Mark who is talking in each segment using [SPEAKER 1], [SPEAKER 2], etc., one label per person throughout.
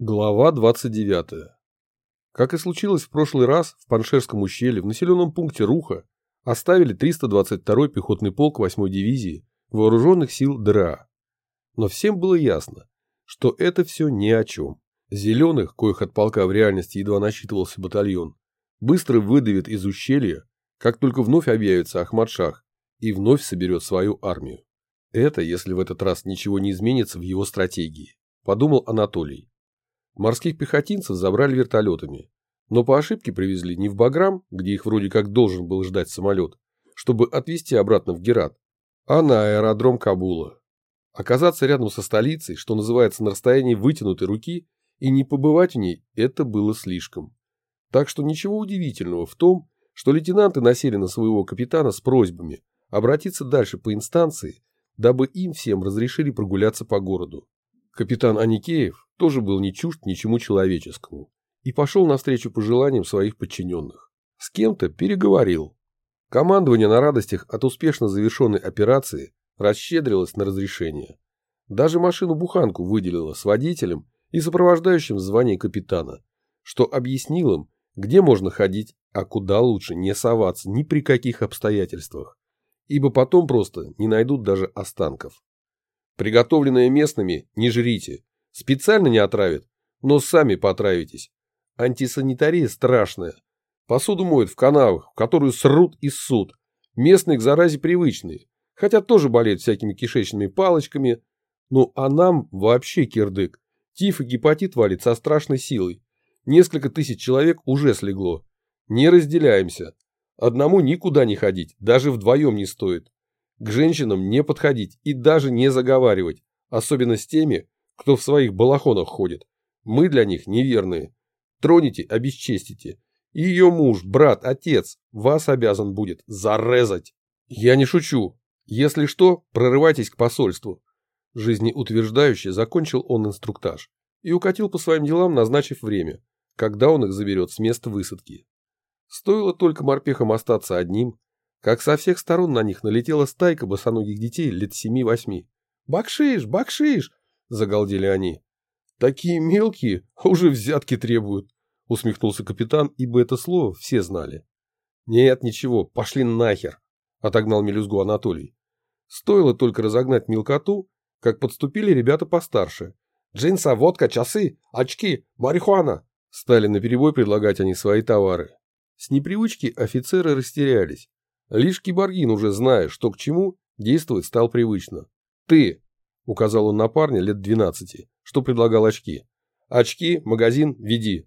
[SPEAKER 1] Глава 29. Как и случилось в прошлый раз, в Паншерском ущелье в населенном пункте Руха оставили 322-й пехотный полк 8-й дивизии вооруженных сил ДРА. Но всем было ясно, что это все ни о чем. Зеленых, коих от полка в реальности едва насчитывался батальон, быстро выдавит из ущелья, как только вновь объявится Ахмад-Шах и вновь соберет свою армию. Это, если в этот раз ничего не изменится в его стратегии, подумал Анатолий. Морских пехотинцев забрали вертолетами, но по ошибке привезли не в Баграм, где их вроде как должен был ждать самолет, чтобы отвезти обратно в Герат, а на аэродром Кабула. Оказаться рядом со столицей, что называется на расстоянии вытянутой руки, и не побывать в ней – это было слишком. Так что ничего удивительного в том, что лейтенанты насели на своего капитана с просьбами обратиться дальше по инстанции, дабы им всем разрешили прогуляться по городу. Капитан Аникеев тоже был не чужд ничему человеческому и пошел навстречу пожеланиям своих подчиненных. С кем-то переговорил. Командование на радостях от успешно завершенной операции расщедрилось на разрешение. Даже машину-буханку выделило с водителем и сопровождающим в капитана, что объяснил им, где можно ходить, а куда лучше не соваться ни при каких обстоятельствах, ибо потом просто не найдут даже останков. Приготовленное местными не жрите, Специально не отравят, но сами потравитесь. Антисанитария страшная. Посуду моют в канавах, в которую срут и ссут. Местные к заразе привычные, хотя тоже болеют всякими кишечными палочками. Ну а нам вообще кирдык. Тиф и гепатит валит со страшной силой. Несколько тысяч человек уже слегло. Не разделяемся. Одному никуда не ходить, даже вдвоем не стоит. К женщинам не подходить и даже не заговаривать, особенно с теми, кто в своих балахонах ходит. Мы для них неверные. Троните, обесчестите. И ее муж, брат, отец вас обязан будет зарезать. Я не шучу. Если что, прорывайтесь к посольству. Жизнеутверждающе закончил он инструктаж и укатил по своим делам, назначив время, когда он их заберет с места высадки. Стоило только морпехам остаться одним, как со всех сторон на них налетела стайка босоногих детей лет семи-восьми. «Бакшиш! Бакшиш! — загалдели они. «Такие мелкие, а уже взятки требуют», — усмехнулся капитан, ибо это слово все знали. «Нет, ничего, пошли нахер», — отогнал мелюзгу Анатолий. Стоило только разогнать мелкоту, как подступили ребята постарше. «Джинса, водка, часы, очки, марихуана!» Стали наперебой предлагать они свои товары. С непривычки офицеры растерялись. Лишь Киборгин, уже зная, что к чему, действовать стал привычно. «Ты, указал он на парня лет двенадцати, что предлагал очки. Очки, магазин, веди.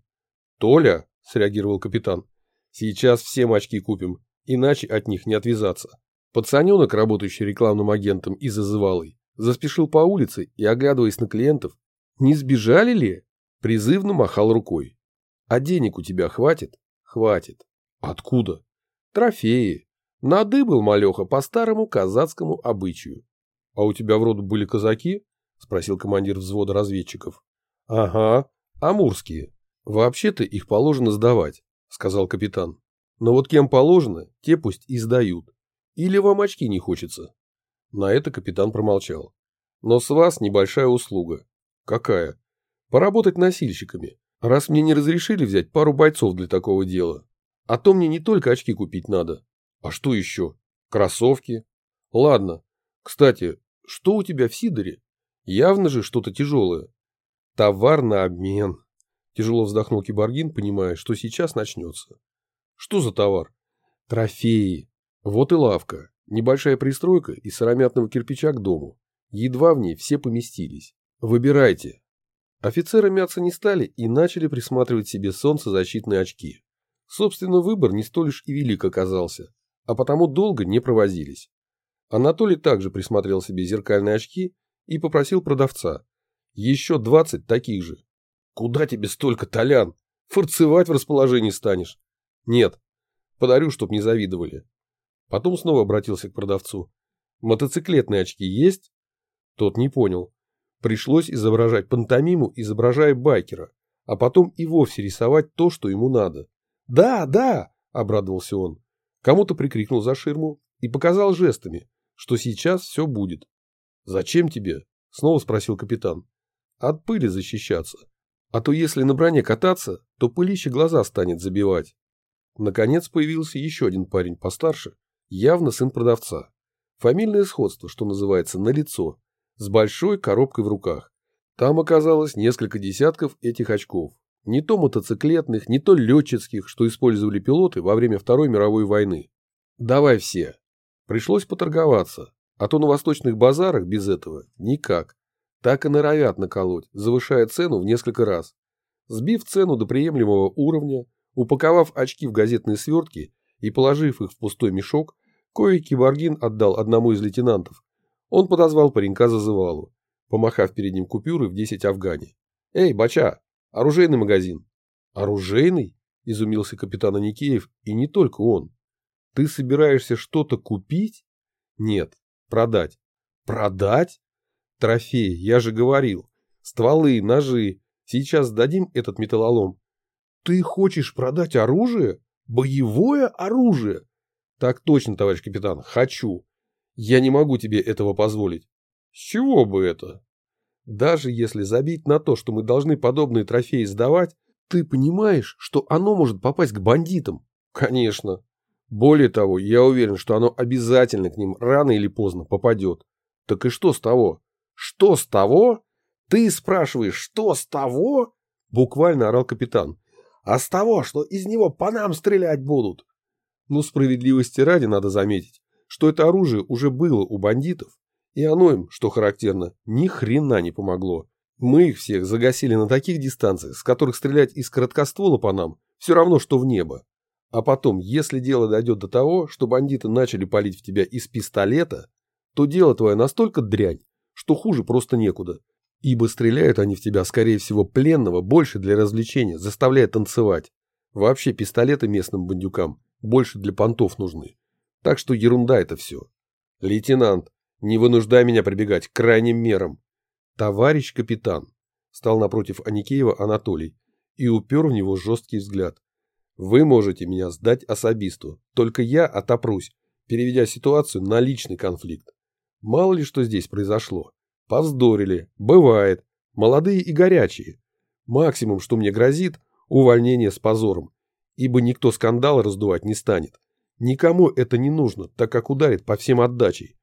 [SPEAKER 1] Толя, среагировал капитан, сейчас всем очки купим, иначе от них не отвязаться. Пацаненок, работающий рекламным агентом и зазывалый, заспешил по улице и, оглядываясь на клиентов, не сбежали ли? Призывно махал рукой. А денег у тебя хватит? Хватит. Откуда? Трофеи. Надыбал малеха по старому казацкому обычаю. — А у тебя в роду были казаки? — спросил командир взвода разведчиков. — Ага, амурские. Вообще-то их положено сдавать, — сказал капитан. Но вот кем положено, те пусть и сдают. Или вам очки не хочется? На это капитан промолчал. Но с вас небольшая услуга. Какая? Поработать носильщиками, раз мне не разрешили взять пару бойцов для такого дела. А то мне не только очки купить надо. А что еще? Кроссовки? Ладно, кстати, что у тебя в Сидоре? Явно же что-то тяжелое. Товар на обмен. Тяжело вздохнул Киборгин, понимая, что сейчас начнется. Что за товар? Трофеи. Вот и лавка. Небольшая пристройка из сыромятного кирпича к дому. Едва в ней все поместились. Выбирайте. Офицеры мяться не стали и начали присматривать себе солнцезащитные очки. Собственно, выбор не столь уж и велик оказался, а потому долго не провозились. Анатолий также присмотрел себе зеркальные очки и попросил продавца. Еще двадцать таких же. Куда тебе столько, Толян? Форцевать в расположении станешь. Нет. Подарю, чтоб не завидовали. Потом снова обратился к продавцу. Мотоциклетные очки есть? Тот не понял. Пришлось изображать пантомиму, изображая байкера, а потом и вовсе рисовать то, что ему надо. «Да, да!» – обрадовался он. Кому-то прикрикнул за ширму и показал жестами, что сейчас все будет. «Зачем тебе?» – снова спросил капитан. «От пыли защищаться. А то если на броне кататься, то пылище глаза станет забивать. Наконец появился еще один парень постарше, явно сын продавца. Фамильное сходство, что называется, на лицо, с большой коробкой в руках. Там оказалось несколько десятков этих очков. Не то мотоциклетных, не то летческих, что использовали пилоты во время Второй мировой войны. Давай все. Пришлось поторговаться, а то на восточных базарах без этого никак. Так и норовят наколоть, завышая цену в несколько раз. Сбив цену до приемлемого уровня, упаковав очки в газетные свертки и положив их в пустой мешок, кое Баргин отдал одному из лейтенантов. Он подозвал паренька зазывалу, помахав перед ним купюры в 10 афгане. «Эй, бача, оружейный магазин». «Оружейный?» – изумился капитан Аникеев, и не только он. «Ты собираешься что-то купить?» «Нет, продать». «Продать?» «Трофей, я же говорил. Стволы, ножи. Сейчас сдадим этот металлолом». «Ты хочешь продать оружие? Боевое оружие?» «Так точно, товарищ капитан, хочу. Я не могу тебе этого позволить. С чего бы это? Даже если забить на то, что мы должны подобные трофеи сдавать, ты понимаешь, что оно может попасть к бандитам? Конечно. Более того, я уверен, что оно обязательно к ним рано или поздно попадет. Так и что с того? Что с того? Ты спрашиваешь, что с того? Буквально орал капитан. А с того, что из него по нам стрелять будут. Ну, справедливости ради надо заметить, что это оружие уже было у бандитов, и оно им, что характерно, ни хрена не помогло. Мы их всех загасили на таких дистанциях, с которых стрелять из короткоствола по нам все равно, что в небо. А потом, если дело дойдет до того, что бандиты начали палить в тебя из пистолета, то дело твое настолько дрянь, что хуже просто некуда. Ибо стреляют они в тебя, скорее всего, пленного больше для развлечения, заставляя танцевать. Вообще пистолеты местным бандюкам больше для понтов нужны. Так что ерунда это все. Лейтенант, не вынуждай меня прибегать к крайним мерам. Товарищ капитан, стал напротив Аникеева Анатолий и упер в него жесткий взгляд. Вы можете меня сдать особисту, только я отопрусь, переведя ситуацию на личный конфликт. Мало ли что здесь произошло. Повздорили, бывает, молодые и горячие. Максимум, что мне грозит, увольнение с позором, ибо никто скандал раздувать не станет. Никому это не нужно, так как ударит по всем отдачей.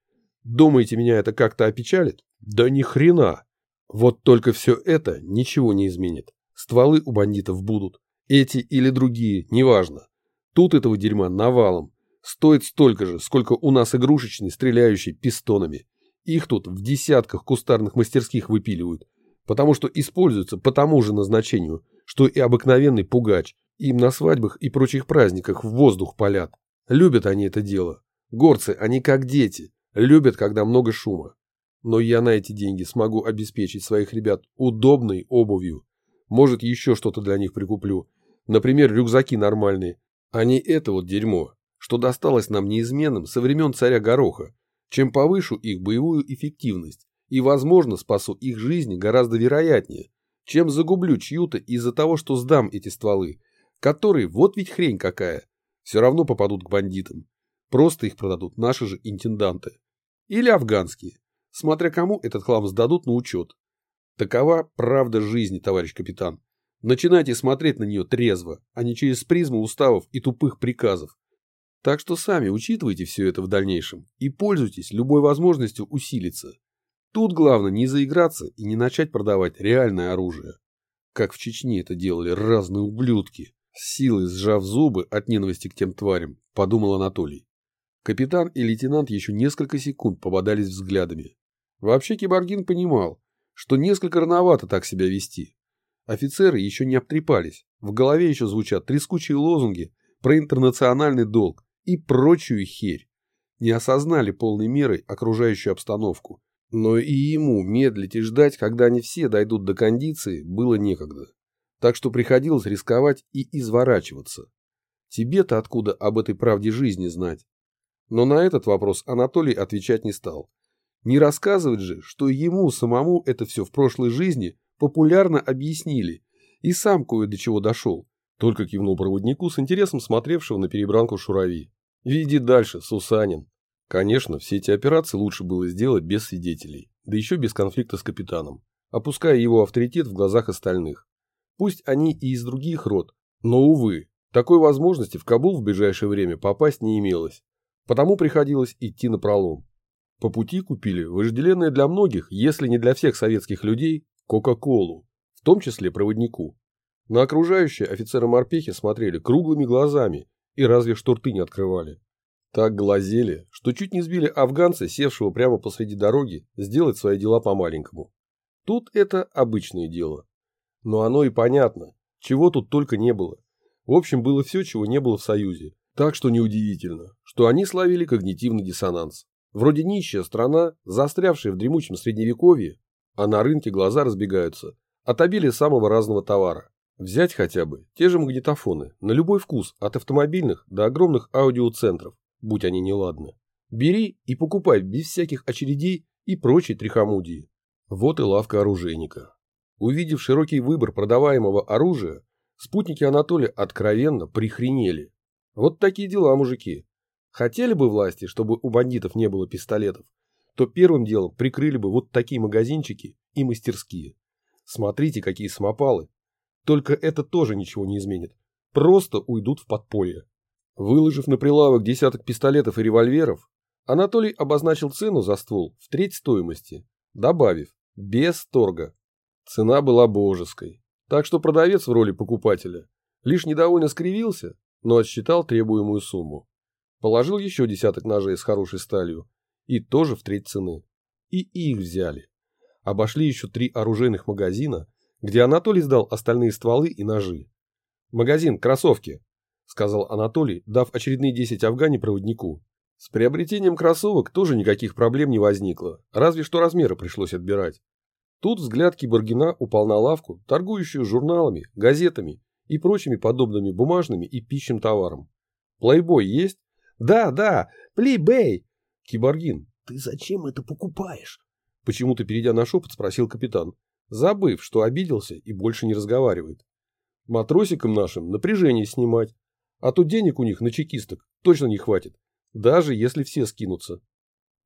[SPEAKER 1] Думаете, меня это как-то опечалит? Да ни хрена. Вот только все это ничего не изменит. Стволы у бандитов будут. Эти или другие, неважно. Тут этого дерьма навалом. Стоит столько же, сколько у нас игрушечный, стреляющий пистонами. Их тут в десятках кустарных мастерских выпиливают. Потому что используются по тому же назначению, что и обыкновенный пугач. Им на свадьбах и прочих праздниках в воздух палят. Любят они это дело. Горцы, они как дети. Любят, когда много шума. Но я на эти деньги смогу обеспечить своих ребят удобной обувью. Может, еще что-то для них прикуплю. Например, рюкзаки нормальные. А не это вот дерьмо, что досталось нам неизменным со времен царя Гороха. Чем повышу их боевую эффективность и, возможно, спасу их жизни гораздо вероятнее, чем загублю чью-то из-за того, что сдам эти стволы, которые, вот ведь хрень какая, все равно попадут к бандитам. Просто их продадут наши же интенданты. Или афганские, смотря кому этот хлам сдадут на учет. Такова правда жизни, товарищ капитан. Начинайте смотреть на нее трезво, а не через призму уставов и тупых приказов. Так что сами учитывайте все это в дальнейшем и пользуйтесь любой возможностью усилиться. Тут главное не заиграться и не начать продавать реальное оружие. Как в Чечне это делали разные ублюдки. Силой сжав зубы от ненависти к тем тварям, подумал Анатолий. Капитан и лейтенант еще несколько секунд пободались взглядами. Вообще Киборгин понимал, что несколько рановато так себя вести. Офицеры еще не обтрепались, в голове еще звучат трескучие лозунги про интернациональный долг и прочую херь. Не осознали полной мерой окружающую обстановку. Но и ему медлить и ждать, когда они все дойдут до кондиции, было некогда так что приходилось рисковать и изворачиваться. Тебе-то откуда об этой правде жизни знать? Но на этот вопрос Анатолий отвечать не стал. Не рассказывать же, что ему самому это все в прошлой жизни популярно объяснили, и сам кое до чего дошел, только кивнул проводнику с интересом смотревшего на перебранку Шурави. Види дальше, Сусанин. Конечно, все эти операции лучше было сделать без свидетелей, да еще без конфликта с капитаном, опуская его авторитет в глазах остальных. Пусть они и из других род, но, увы, такой возможности в Кабул в ближайшее время попасть не имелось, потому приходилось идти на пролом. По пути купили вожделенное для многих, если не для всех советских людей, Кока-Колу, в том числе проводнику. На окружающие офицеры-морпехи смотрели круглыми глазами и разве что рты не открывали. Так глазели, что чуть не сбили афганца, севшего прямо посреди дороги, сделать свои дела по-маленькому. Тут это обычное дело. Но оно и понятно, чего тут только не было. В общем, было все, чего не было в Союзе. Так что неудивительно, что они словили когнитивный диссонанс. Вроде нищая страна, застрявшая в дремучем средневековье, а на рынке глаза разбегаются от обилия самого разного товара. Взять хотя бы те же магнитофоны, на любой вкус, от автомобильных до огромных аудиоцентров, будь они неладны. Бери и покупай без всяких очередей и прочей трихомудии. Вот и лавка оружейника. Увидев широкий выбор продаваемого оружия, спутники Анатолия откровенно прихренели. Вот такие дела, мужики. Хотели бы власти, чтобы у бандитов не было пистолетов, то первым делом прикрыли бы вот такие магазинчики и мастерские. Смотрите, какие самопалы. Только это тоже ничего не изменит. Просто уйдут в подполье. Выложив на прилавок десяток пистолетов и револьверов, Анатолий обозначил цену за ствол в треть стоимости, добавив «без торга». Цена была божеской, так что продавец в роли покупателя лишь недовольно скривился, но отсчитал требуемую сумму. Положил еще десяток ножей с хорошей сталью и тоже в треть цены. И их взяли. Обошли еще три оружейных магазина, где Анатолий сдал остальные стволы и ножи. «Магазин, кроссовки», — сказал Анатолий, дав очередные 10 афгане проводнику. С приобретением кроссовок тоже никаких проблем не возникло, разве что размеры пришлось отбирать. Тут взгляд Киборгина упал на лавку, торгующую журналами, газетами и прочими подобными бумажными и пищим товаром. «Плейбой есть?» «Да, да, плейбей!» Киборгин, ты зачем это покупаешь? Почему-то, перейдя на шепот, спросил капитан, забыв, что обиделся и больше не разговаривает. Матросикам нашим напряжение снимать, а то денег у них на чекисток точно не хватит, даже если все скинутся.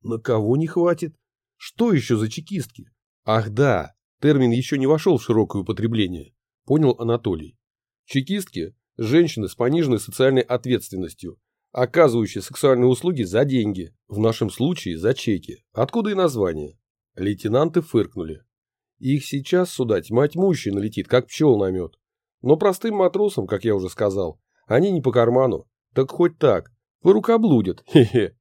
[SPEAKER 1] На кого не хватит? Что еще за чекистки? Ах да, термин еще не вошел в широкое употребление, понял Анатолий. Чекистки – женщины с пониженной социальной ответственностью, оказывающие сексуальные услуги за деньги, в нашем случае за чеки. Откуда и название. Лейтенанты фыркнули. Их сейчас сюда тьма тьмущая налетит, как пчел на мед. Но простым матросам, как я уже сказал, они не по карману. Так хоть так, порукоблудят, хе-хе.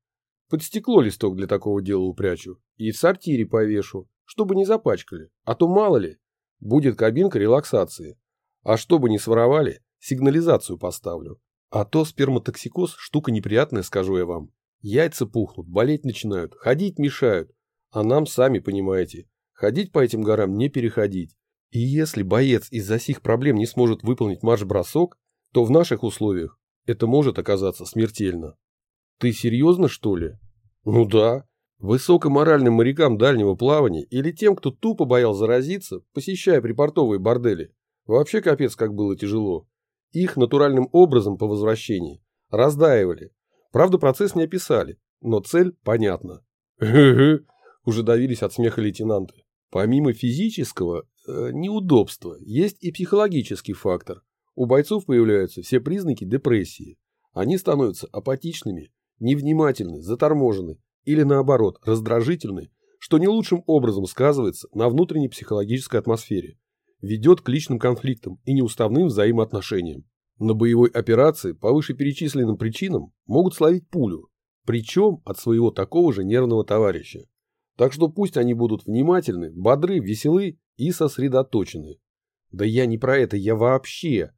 [SPEAKER 1] Под стекло листок для такого дела упрячу и в сортире повешу, чтобы не запачкали, а то мало ли, будет кабинка релаксации. А чтобы не своровали, сигнализацию поставлю. А то сперматоксикоз – штука неприятная, скажу я вам. Яйца пухнут, болеть начинают, ходить мешают. А нам, сами понимаете, ходить по этим горам не переходить. И если боец из-за сих проблем не сможет выполнить марш-бросок, то в наших условиях это может оказаться смертельно. Ты серьезно, что ли? Ну да. Высокоморальным морякам дальнего плавания или тем, кто тупо боял заразиться, посещая припортовые бордели, вообще капец как было тяжело. Их натуральным образом по возвращении раздаивали. Правда, процесс не описали, но цель понятна. Уже давились от смеха лейтенанты. Помимо физического э, неудобства, есть и психологический фактор. У бойцов появляются все признаки депрессии. Они становятся апатичными, невнимательны, заторможены или наоборот раздражительны, что не лучшим образом сказывается на внутренней психологической атмосфере ведет к личным конфликтам и неуставным взаимоотношениям. На боевой операции по вышеперечисленным причинам могут словить пулю, причем от своего такого же нервного товарища. Так что пусть они будут внимательны, бодры, веселы и сосредоточены. Да я не про это, я вообще.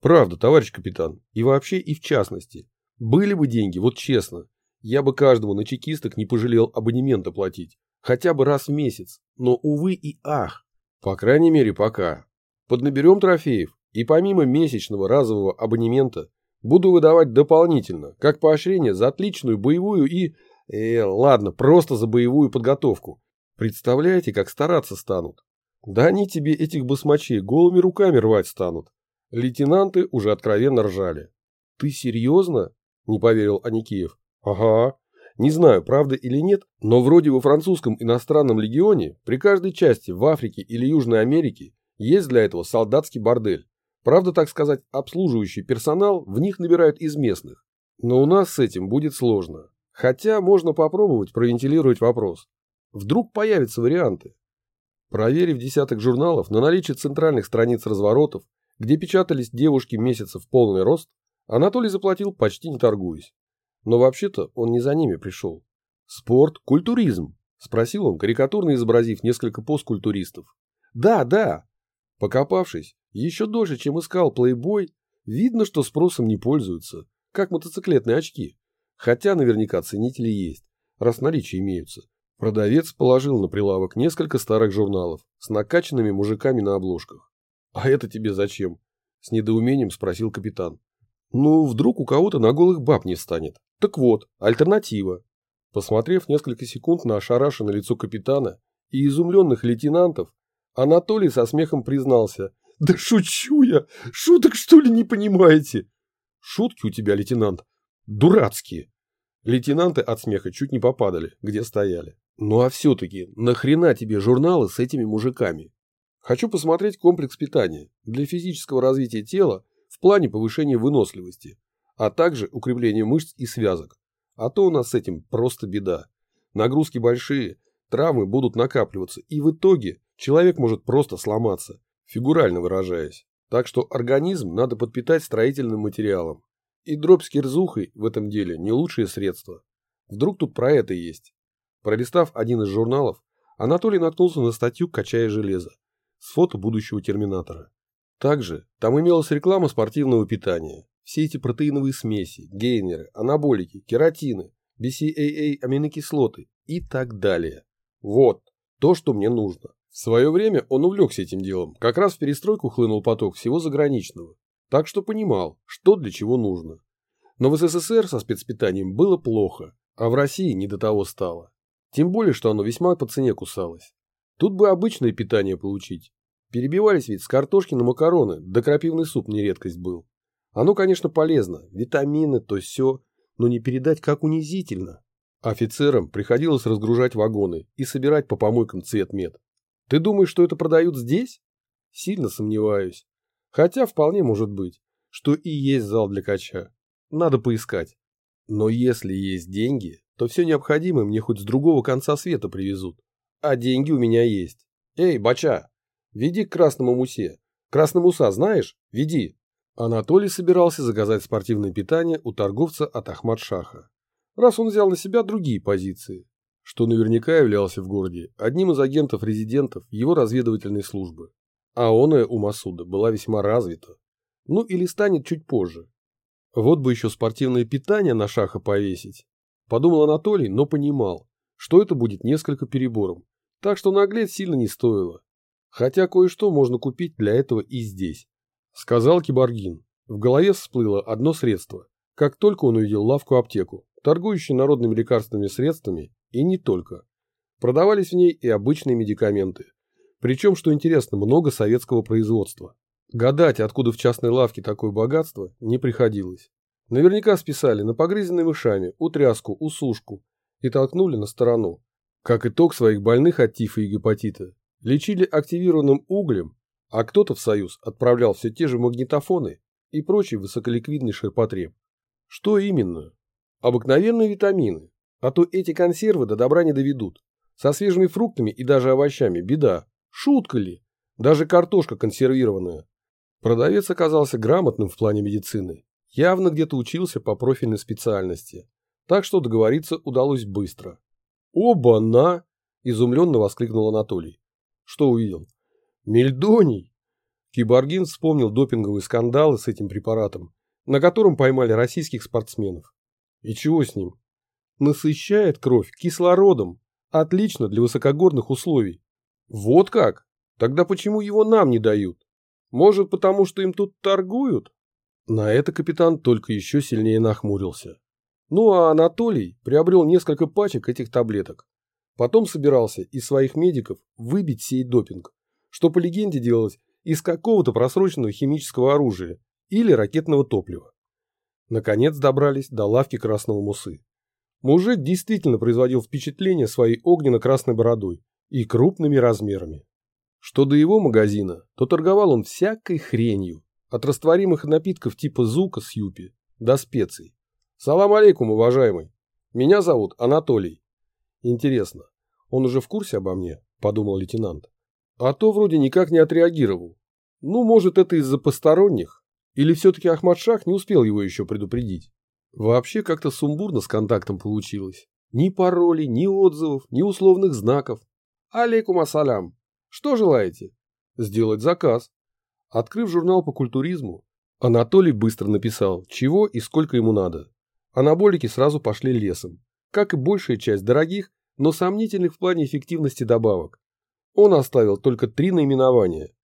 [SPEAKER 1] Правда, товарищ капитан, и вообще и в частности. Были бы деньги, вот честно, я бы каждому на чекисток не пожалел абонемента платить. Хотя бы раз в месяц. Но, увы и ах, по крайней мере, пока. Поднаберем трофеев, и помимо месячного разового абонемента буду выдавать дополнительно, как поощрение за отличную боевую и... Э, ладно, просто за боевую подготовку. Представляете, как стараться станут? Да они тебе этих басмачей голыми руками рвать станут. Лейтенанты уже откровенно ржали. Ты серьезно? Не поверил Аникеев. Ага. Не знаю, правда или нет, но вроде во французском иностранном легионе при каждой части в Африке или Южной Америке Есть для этого солдатский бордель. Правда, так сказать, обслуживающий персонал в них набирают из местных. Но у нас с этим будет сложно. Хотя можно попробовать провентилировать вопрос. Вдруг появятся варианты. Проверив десяток журналов на наличие центральных страниц разворотов, где печатались девушки месяцев полный рост, Анатолий заплатил почти не торгуясь. Но вообще-то он не за ними пришел. «Спорт, культуризм?» – спросил он, карикатурно изобразив несколько пост культуристов. «Да, да!» Покопавшись, еще дольше, чем искал плейбой, видно, что спросом не пользуются, как мотоциклетные очки. Хотя наверняка ценители есть, раз наличие имеются. Продавец положил на прилавок несколько старых журналов с накачанными мужиками на обложках. «А это тебе зачем?» – с недоумением спросил капитан. «Ну, вдруг у кого-то на голых баб не станет. Так вот, альтернатива». Посмотрев несколько секунд на ошарашенное лицо капитана и изумленных лейтенантов, Анатолий со смехом признался. «Да шучу я! Шуток, что ли, не понимаете?» «Шутки у тебя, лейтенант, дурацкие!» Лейтенанты от смеха чуть не попадали, где стояли. «Ну а все-таки, нахрена тебе журналы с этими мужиками?» «Хочу посмотреть комплекс питания для физического развития тела в плане повышения выносливости, а также укрепления мышц и связок. А то у нас с этим просто беда. Нагрузки большие, травмы будут накапливаться, и в итоге человек может просто сломаться, фигурально выражаясь. Так что организм надо подпитать строительным материалом. И дробь с кирзухой в этом деле не лучшее средство. Вдруг тут про это есть. Пролистав один из журналов, Анатолий наткнулся на статью «Качая железо» с фото будущего терминатора. Также там имелась реклама спортивного питания. Все эти протеиновые смеси, гейнеры, анаболики, кератины, BCAA аминокислоты и так далее. Вот, то, что мне нужно. В свое время он увлекся этим делом, как раз в перестройку хлынул поток всего заграничного, так что понимал, что для чего нужно. Но в СССР со спецпитанием было плохо, а в России не до того стало. Тем более, что оно весьма по цене кусалось. Тут бы обычное питание получить. Перебивались ведь с картошки на макароны, да крапивный суп не редкость был. Оно, конечно, полезно, витамины, то все, но не передать, как унизительно. Офицерам приходилось разгружать вагоны и собирать по помойкам цвет мед. Ты думаешь, что это продают здесь? Сильно сомневаюсь. Хотя вполне может быть, что и есть зал для кача. Надо поискать. Но если есть деньги, то все необходимое мне хоть с другого конца света привезут. А деньги у меня есть. Эй, бача, веди к красному мусе. Красный муса знаешь? Веди. Анатолий собирался заказать спортивное питание у торговца от Ахмад-Шаха. Раз он взял на себя другие позиции, что наверняка являлся в городе одним из агентов-резидентов его разведывательной службы. А оная у Масуда была весьма развита. Ну или станет чуть позже. Вот бы еще спортивное питание на шаха повесить. Подумал Анатолий, но понимал, что это будет несколько перебором. Так что наглеть сильно не стоило. Хотя кое-что можно купить для этого и здесь. Сказал Киборгин. В голове всплыло одно средство. Как только он увидел лавку-аптеку, торгующую народными лекарственными средствами и не только. Продавались в ней и обычные медикаменты. Причем, что интересно, много советского производства. Гадать, откуда в частной лавке такое богатство, не приходилось. Наверняка списали на погрызенные мышами, утряску, усушку и толкнули на сторону. Как итог своих больных от тифа и гепатита лечили активированным углем, а кто-то в Союз отправлял все те же магнитофоны и прочий высоколиквидный ширпотреб. Что именно? Обыкновенные витамины, а то эти консервы до добра не доведут. Со свежими фруктами и даже овощами беда. Шутка ли? Даже картошка консервированная. Продавец оказался грамотным в плане медицины. Явно где-то учился по профильной специальности. Так что договориться удалось быстро. «Оба-на!» – изумленно воскликнул Анатолий. Что увидел? «Мельдоний!» Киборгин вспомнил допинговые скандалы с этим препаратом, на котором поймали российских спортсменов. И чего с ним? насыщает кровь кислородом. Отлично для высокогорных условий. Вот как? Тогда почему его нам не дают? Может, потому что им тут торгуют? На это капитан только еще сильнее нахмурился. Ну а Анатолий приобрел несколько пачек этих таблеток. Потом собирался из своих медиков выбить сей допинг, что по легенде делалось из какого-то просроченного химического оружия или ракетного топлива. Наконец добрались до лавки красного мусы. Мужик действительно производил впечатление своей огненно-красной бородой и крупными размерами. Что до его магазина, то торговал он всякой хренью, от растворимых напитков типа зука с юпи до специй. Салам алейкум, уважаемый. Меня зовут Анатолий. Интересно, он уже в курсе обо мне? Подумал лейтенант. А то вроде никак не отреагировал. Ну, может, это из-за посторонних? Или все-таки Ахмадшах не успел его еще предупредить? Вообще как-то сумбурно с контактом получилось. Ни паролей, ни отзывов, ни условных знаков. Алейкум ассалям. Что желаете? Сделать заказ. Открыв журнал по культуризму, Анатолий быстро написал, чего и сколько ему надо. Анаболики сразу пошли лесом, как и большая часть дорогих, но сомнительных в плане эффективности добавок. Он оставил только три наименования.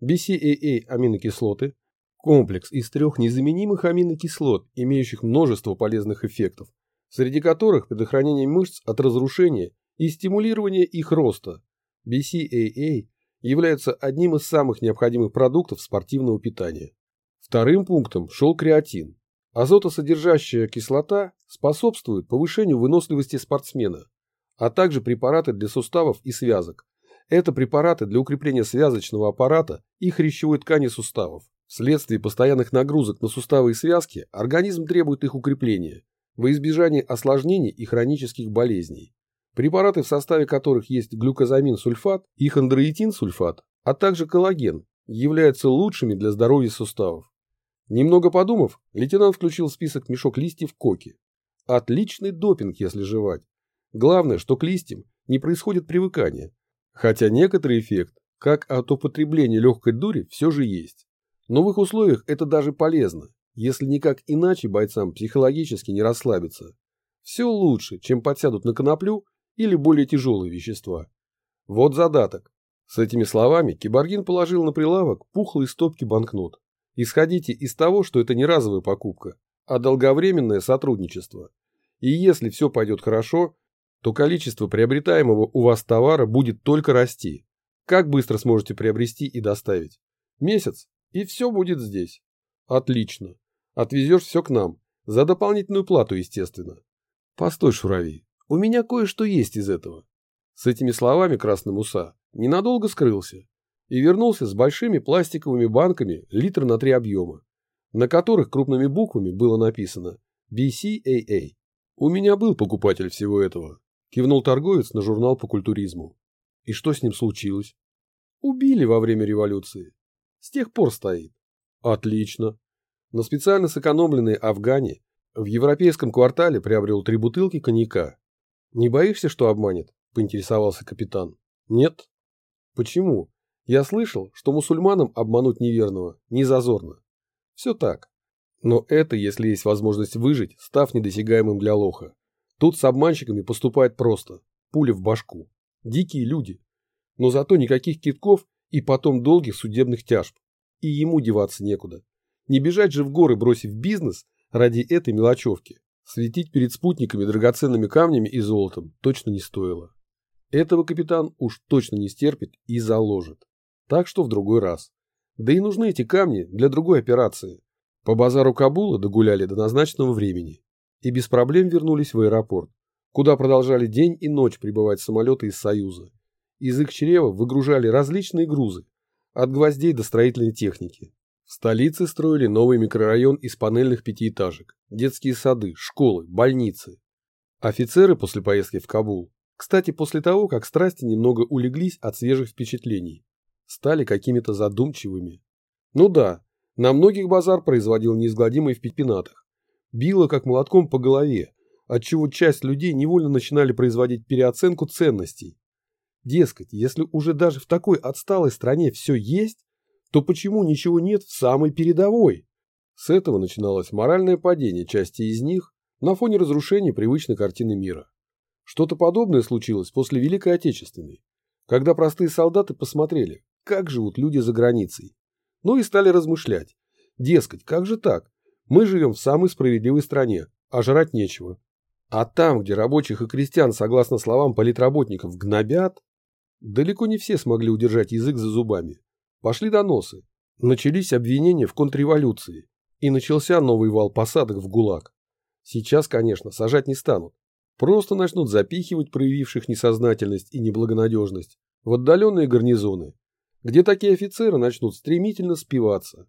[SPEAKER 1] BCAA аминокислоты, комплекс из трех незаменимых аминокислот, имеющих множество полезных эффектов, среди которых предохранение мышц от разрушения и стимулирование их роста. BCAA является одним из самых необходимых продуктов спортивного питания. Вторым пунктом шел креатин. Азотосодержащая кислота способствует повышению выносливости спортсмена, а также препараты для суставов и связок. Это препараты для укрепления связочного аппарата и хрящевой ткани суставов. Вследствие постоянных нагрузок на суставы и связки организм требует их укрепления во избежание осложнений и хронических болезней. Препараты, в составе которых есть глюкозамин-сульфат и хондроитин-сульфат, а также коллаген, являются лучшими для здоровья суставов. Немного подумав, лейтенант включил в список мешок листьев коки. Отличный допинг, если жевать. Главное, что к листьям не происходит привыкания. Хотя некоторый эффект, как от употребления легкой дури, все же есть. В их условиях это даже полезно, если никак иначе бойцам психологически не расслабиться. Все лучше, чем подсядут на коноплю или более тяжелые вещества. Вот задаток. С этими словами Киборгин положил на прилавок пухлые стопки банкнот. Исходите из того, что это не разовая покупка, а долговременное сотрудничество. И если все пойдет хорошо, то количество приобретаемого у вас товара будет только расти. Как быстро сможете приобрести и доставить? Месяц, и все будет здесь. Отлично. Отвезешь все к нам. За дополнительную плату, естественно. Постой, Шуравей, у меня кое-что есть из этого. С этими словами Красный Муса ненадолго скрылся и вернулся с большими пластиковыми банками литр на три объема, на которых крупными буквами было написано BCAA. У меня был покупатель всего этого, кивнул торговец на журнал по культуризму. И что с ним случилось? Убили во время революции. С тех пор стоит. Отлично. На специально сэкономленной Афгане в европейском квартале приобрел три бутылки коньяка «Не боишься, что обманет?» – поинтересовался капитан. «Нет». «Почему? Я слышал, что мусульманам обмануть неверного не зазорно. Все так. Но это, если есть возможность выжить, став недосягаемым для лоха. Тут с обманщиками поступает просто. Пуля в башку. Дикие люди. Но зато никаких китков и потом долгих судебных тяжб. И ему деваться некуда. Не бежать же в горы, бросив бизнес ради этой мелочевки. Светить перед спутниками драгоценными камнями и золотом точно не стоило. Этого капитан уж точно не стерпит и заложит. Так что в другой раз. Да и нужны эти камни для другой операции. По базару Кабула догуляли до назначенного времени. И без проблем вернулись в аэропорт, куда продолжали день и ночь прибывать самолеты из Союза. Из их чрева выгружали различные грузы, от гвоздей до строительной техники. В столице строили новый микрорайон из панельных пятиэтажек, детские сады, школы, больницы. Офицеры после поездки в Кабул, кстати, после того, как страсти немного улеглись от свежих впечатлений, стали какими-то задумчивыми. Ну да, на многих базар производил неизгладимый в пятпинатах. Било как молотком по голове, отчего часть людей невольно начинали производить переоценку ценностей. Дескать, если уже даже в такой отсталой стране все есть, то почему ничего нет в самой передовой? С этого начиналось моральное падение части из них на фоне разрушения привычной картины мира. Что-то подобное случилось после Великой Отечественной, когда простые солдаты посмотрели, как живут люди за границей. Ну и стали размышлять. Дескать, как же так? Мы живем в самой справедливой стране, а жрать нечего. А там, где рабочих и крестьян, согласно словам политработников, гнобят, далеко не все смогли удержать язык за зубами. Пошли доносы. Начались обвинения в контрреволюции. И начался новый вал посадок в ГУЛАГ. Сейчас, конечно, сажать не станут. Просто начнут запихивать проявивших несознательность и неблагонадежность в отдаленные гарнизоны. где такие офицеры начнут стремительно спиваться.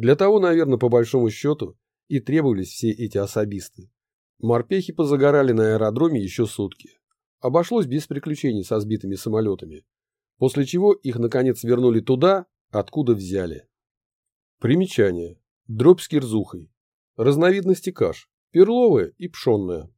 [SPEAKER 1] Для того, наверное, по большому счету, и требовались все эти особисты. Морпехи позагорали на аэродроме еще сутки. Обошлось без приключений со сбитыми самолетами, после чего их наконец вернули туда, откуда взяли. Примечание. Дробь с кирзухой. Разновидности каш. Перловая и пшенная.